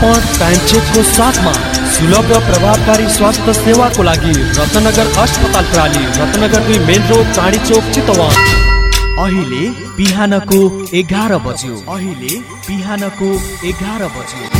अर्पण साथमा सुलभ र प्रभावकारी स्वास्थ्य सेवाको लागि रत्नगर अस्पताल प्राली। रत्नगर दुई मेन रोड चाँडी चोक चितवन। अहिले बिहानको एघार बज्यो। अहिले बिहानको एघार बज्यो।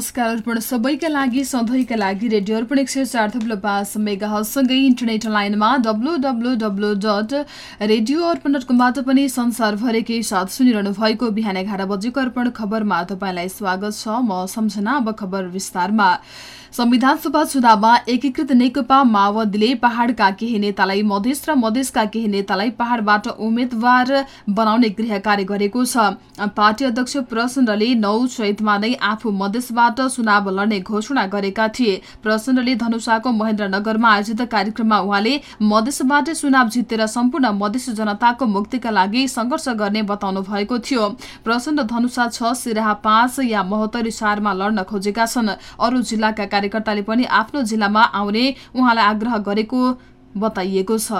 नमस्कार अर्पण सबैका लागि सधैँका लागि रेडियो अर्पण एक सय चार थप्लो पाँच मेगासँगै इन्टरनेट लाइनमा W W W dot radio Arpan dot कमबाट पनि संसारभरिकै साथ सुनिरहनु भएको बिहान एघार बजेको अर्पण खबरमा तपाईँलाई स्वागत छ। म सम्झना अब खबर विस्तारमा। संविधान सभा चुनावमा एकीकृत नेकपा माओवादीले पहाड़का केही नेतालाई मधेस र मधेसका केही नेतालाई पहाड़बाट उम्मेद्वार बनाउने गृह कार्य गरेको छ। पार्टी अध्यक्ष प्रचण्डले नौ चैतमा नै आफू मधेसबाट चुनाव लड्ने घोषणा गरेका थिए। प्रचण्डले धनुषाको महेन्द्रनगरमा आयोजित कार्यक्रममा उहाँले मधेसबाट चुनाव जितेर सम्पूर्ण मधेस जनताको मुक्तिका लागि संघर्ष गर्ने बताउनु भएको थियो। प्रचण्ड धनुषा छ सिराहा पाँच या महोत्तरी चारमा लड्न खोजेका छन्। अरू जिल्लाका कार्यकर्ताले पनि आफ्नो जिल्लामा आउने उहाँलाई आग्रह गरेको बताइएको छ।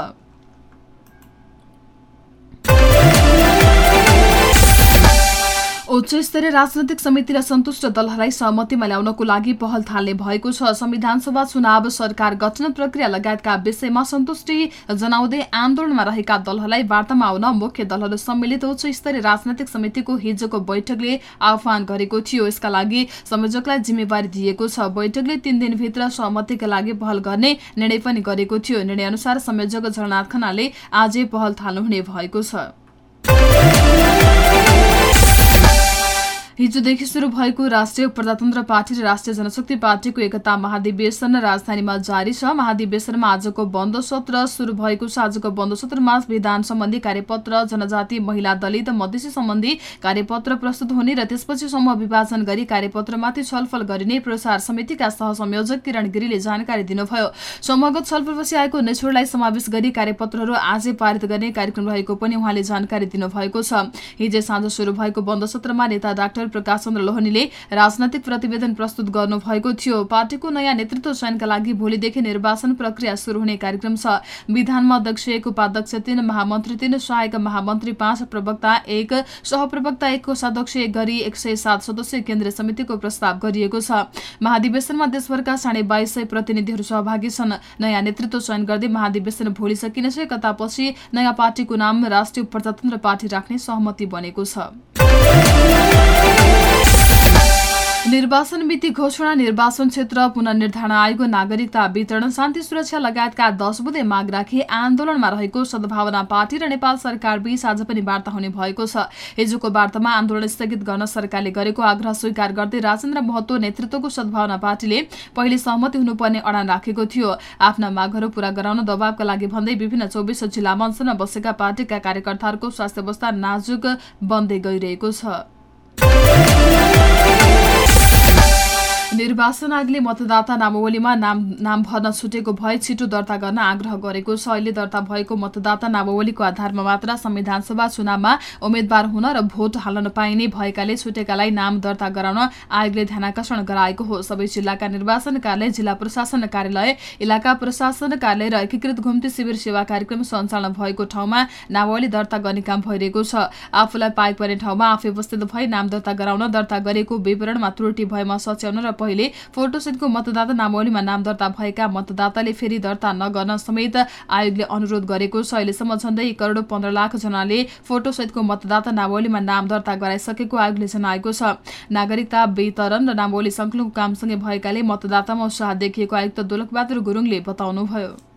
उच्च स्तरीय राजनैतिक समिति र सन्तुष्ट दलहरूलाई सहमतिमा ल्याउनको लागि पहल थाल्ने भएको छ। संविधान सभा चुनाव सरकार गठन प्रक्रिया लगायतका विषयमा सन्तुष्टि जनाउँदै आन्दोलनमा रहेका दलहरूलाई वार्तामा आउन मुख्य दलहरू सम्मिलित उच्च स्तरीय राजनैतिक समितिको हिजोको बैठकले आह्वान गरेको थियो। यसका लागि संयोजकलाई जिम्मेवारी दिएको छ। बैठकले तीन दिनभित्र सहमतिका लागि पहल गर्ने निर्णय पनि गरेको थियो। निर्णय अनुसार संयोजक झलनाथ खनाले आजै पहल थाल्नुहुने भएको छ। हिजोदेखि शुरू भएको राष्ट्रिय प्रजातन्त्र पार्टी र राष्ट्रिय जनशक्ति पार्टीको एकता महाधिवेशन राजधानीमा जारी छ। महाधिवेशनमा आजको बन्द सत्र शुरू भएको छ। आजको बन्द सत्रमा विधान सम्बन्धी कार्यपत्र जनजाति महिला दलित मधेसी सम्बन्धी कार्यपत्र प्रस्तुत हुने र त्यसपछि समूह विभाजन गरी कार्यपत्रमाथि छलफल गरिने प्रसार समितिका सहसंयोजक किरण गिरीले जानकारी दिनुभयो। समूहगत छलफलपछि आएको निचोडलाई समावेश गरी कार्यपत्रहरू आजै पारित गर्ने कार्यक्रम रहेको पनि उहाँले जानकारी दिनुभएको छ। हिजो साँझ शुरू भएको बन्द सत्रमा नेता डाक्टर प्रकाश चन्द्र लोहनीले राजनैतिक प्रतिवेदन प्रस्तुत गर्नु भएको थियो। पार्टीको नयाँ नेतृत्व चयनका लागि भोलिदेखि निर्वाचन प्रक्रिया शुरू हुने कार्यक्रम छ। विधानमा अध्यक्ष एक उपाध्यक्ष तीन महामन्त्री तीन सहायक महामन्त्री पाँच प्रवक्ता एक सहप्रवक्ता एक कोषाध्यक्ष एक गरी एक सय सात सदस्यीय केन्द्रीय समितिको प्रस्ताव गरिएको छ। महाधिवेशनमा देशभरका साढे बाइस सय प्रतिनिधिहरू सहभागी छन्। नयाँ नेतृत्व चयन गर्दै महाधिवेशन भोलि सकिनेछ कतापछि नयाँ पार्टीको नाम राष्ट्रिय प्रजातन्त्र पार्टी राख्ने सहमति बनेको छ। निर्वाचन मिति घोषणा निर्वाचन क्षेत्र पुनर्निर्धारण आयोग नागरिकता वितरण शान्ति सुरक्षा लगायतका दश बुधे माग राखी आन्दोलनमा रहेको सद्भावना पार्टी र नेपाल सरकार बीच आज पनि वार्ता हुने भएको छ। हिजोको वार्तामा आन्दोलन स्थगित गर्न सरकारले गरेको आग्रह स्वीकार गर्दै राजेन्द्र महतो नेतृत्वको सद्भावना पार्टीले पहिले सहमति हुनुपर्ने अडान राखेको थियो। आफ्ना मागहरू पूरा गराउन दबावका लागि भन्दै विभिन्न चौबिस जिल्लामा अञ्चलमा बसेका पार्टीका कार्यकर्ताहरूको स्वास्थ्य अवस्था नाजुक बन्दै गइरहेको छ। निर्वाचन आयोगले मतदाता नामावलीमा नाम नाम भर्न छुटेको भए छिटो दर्ता गर्न आग्रह गरेको छ। अहिले दर्ता भएको मतदाता नामावलीको आधारमा मात्र संविधान सभा चुनावमा उम्मेद्वार हुन र भोट हाल्न नपाइने भएकाले छुटेकालाई नाम दर्ता गराउन आयोगले ध्यानकर्षण गराएको हो। सबै जिल्लाका निर्वाचन कार्यालय जिल्ला प्रशासन कार्यालय इलाका प्रशासन कार्यालय र एकीकृत घुम्ती शिविर सेवा कार्यक्रम सञ्चालन भएको ठाउँमा नामावली दर्ता गर्ने काम भइरहेको छ। आफूलाई पाएक पर्ने ठाउँमा आफै उपस्थित भई नाम दर्ता गराउन दर्ता गरेको विवरणमा त्रुटि भएमा सच्याउन र पहिले फोटोसेटको मतदाता नामावलीमा नाम दर्ता भएका मतदाताले फेरि दर्ता नगर्न समेत आयोगले अनुरोध गरेको छ। अहिलेसम्म झण्डै करोड पन्ध्र लाख जनाले फोटोसहितको मतदाता नामावलीमा नाम दर्ता गराइसकेको आयोगले जनाएको छ। नागरिकता वितरण र नामावली संकलनको कामसँगै भएकाले मतदातामा उत्साह देखिएको आयुक्त दोलकबहादुर गुरुङले बताउनुभयो।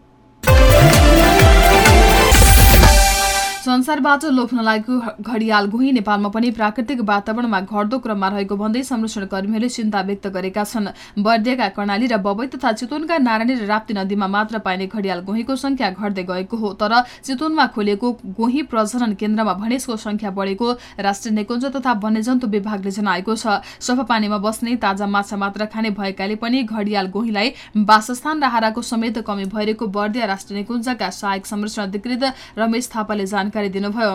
संसारबाट लोप्न लागेको घडियाल गुही नेपालमा पनि प्राकृतिक वातावरणमा घट्दो क्रममा रहेको भन्दै संरक्षण कर्मीहरूले चिन्ता व्यक्त गरेका छन्। बर्दियाका कर्णाली र बबई तथा चितवनका नारायणी र राप्ती नदीमा मात्र पाइने घडियाल गुहीको संख्या घट्दै गएको हो तर चितवनमा खोलिएको गुही प्रजनन केन्द्रमा भने यसको संख्या बढेको राष्ट्रिय निकुञ्ज तथा वन्यजन्तु विभागले जनाएको छ। सफा पानीमा बस्ने ताजा माछा मात्र खाने भएकाले पनि घडियाल गोहीलाई वासस्थान र हाराको समेत कमी भइरहेको बर्दिया राष्ट्रिय निकुञ्जका सहायक संरक्षण अधिकृत रमेश थापाले जानकारी जानकारी दिनुभयो।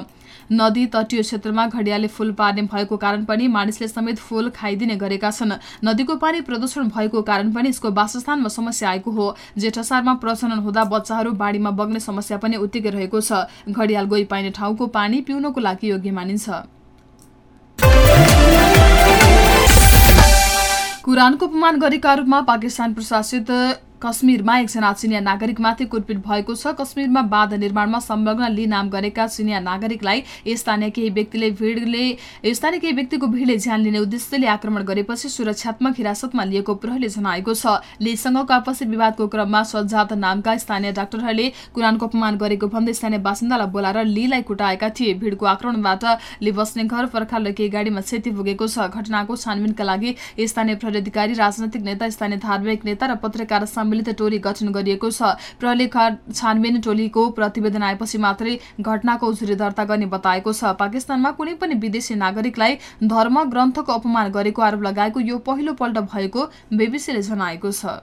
नदी तटीय क्षेत्रमा घडियाले फूल पार्ने भएको कारण पनि मानिसले समेत फूल खाइदिने गरेका छन्। नदीको पानी प्रदूषण भएको कारण पनि यसको वासस्थानमा समस्या आएको हो। जेठसारमा प्रजनन हुँदा बच्चाहरू बाढीमा बग्ने समस्या पनि उत्तिकै रहेको छ। घडियाल गई पाइने ठाउँको पानी पिउनको लागि योग्य मानिन्छ। कुरानको अपमान गरेका रूपमा पाकिस्तान प्रशासित कश्मीरमा एकजना चिनिया नागरिकमाथि कुटपिट भएको छ। कश्मीरमा बाँध निर्माणमा संलग्न लि नाम गरेका चिनिया नागरिकलाई स्थानीय केही व्यक्तिले भिडले स्थानीय केही व्यक्तिको भिडले ज्यान लिने उद्देश्यले आक्रमण गरेपछि सुरक्षात्मक हिरासतमा लिएको प्रहरीले जनाएको छ। लिसँगको आपसी विवादको क्रममा सज्जात नामका स्थानीय डाक्टरहरूले कुरानको अपमान गरेको भन्दै स्थानीय बासिन्दालाई बोलाएर लीलाई कुटाएका थिए। भिडको आक्रमणबाट ली बस्ने घर पर्खाल केही गाडीमा क्षति पुगेको छ। घटनाको छानबिनका लागि स्थानीय प्रहरी अधिकारी राजनैतिक नेता स्थानीय धार्मिक नेता र पत्रकार सम्मिलित टोली गठन गरिएको छ। प्रहरीले छानबिन टोलीको प्रतिवेदन आएपछि मात्रै घटनाको उजुरी दर्ता गर्ने बताएको छ। पाकिस्तानमा कुनै पनि विदेशी नागरिकलाई धर्म ग्रन्थको अपमान गरेको आरोप लगाएको यो पहिलो पल्ट भएको बीबीसीले जनाएको छ।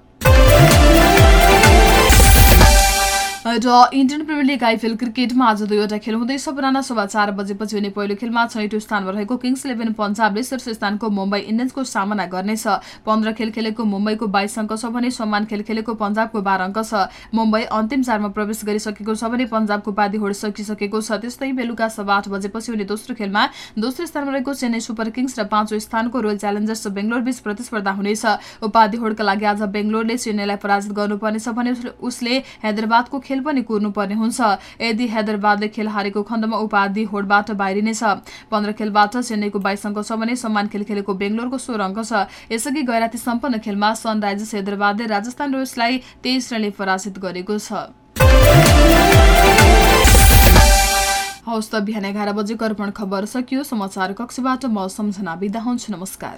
र इन्डियन प्रिमियर लिग आइपिएल क्रिकेटमा आज दुईवटा खेल हुँदैछ पुराना सभा चार बजेपछि हुने पहिलो खेलमा छैटौँ स्थानमा रहेको किङ्स इलेभेन पन्जाबले शीर्ष स्थानको मुम्बई इन्डियन्सको सामना गर्नेछ। पन्ध्र खेल खेलेको मुम्बईको बाइस अङ्क छ भने सम्मान खेल खेलेको पन्जाबको बाह्र अङ्क छ। मुम्बई अन्तिम चारमा प्रवेश गरिसकेको छ भने पन्जाबको उपाधि होड सकिसकेको छ। त्यस्तै बेलुका सभा आठ बजेपछि हुने दोस्रो खेलमा दोस्रो स्थानमा रहेको चेन्नई सुपर किङ्स र पाँचौँ स्थानको रोयल च्यालेन्जर्स बेङ्गलोर बीच प्रतिस्पर्धा हुनेछ। उपाधि होडका लागि आज बेङ्गलोरले चेन्नईलाई पराजित गर्नुपर्नेछ भने उसले हैदराबादको खेल खेल पनि कुर्नुपर्ने हुन्छ। यदि हैदराबादले खेल हारेको खण्डमा उपाधि होडबाट बाहिरिनेछ पन्ध्र खेलबाट चेन्नईको बाइस अङ्क छ भने सम्मान खेल खेलेको बेङ्गलोरको सोह्र अङ्क छ। यसअघि गैराती सम्पन्न खेलमा सनराइजर्स हैदराबादले राजस्थान रोयल्सलाई तेइस रनले पराजित गरेको छ। हवस् त बिहान एघार बजे अर्पण खबर सकियो। समाचार कक्षबाट म सम्झना बिदा हुन्छु। नमस्कार।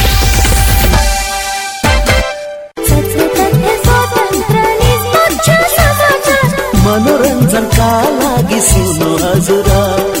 मनोरञ्जनका लागि सुन्नु हजुर।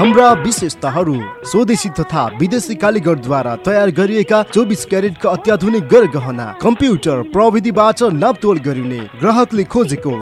हाम्रा विशेषताहरू स्वदेशी तथा विदेशी कालीगरद्वारा तयार गरिएका चौबिस क्यारेटका अत्याधुनिक गरगहना कम्प्युटर प्रविधिबाट नापतोल गरिने ग्राहकले खोजेको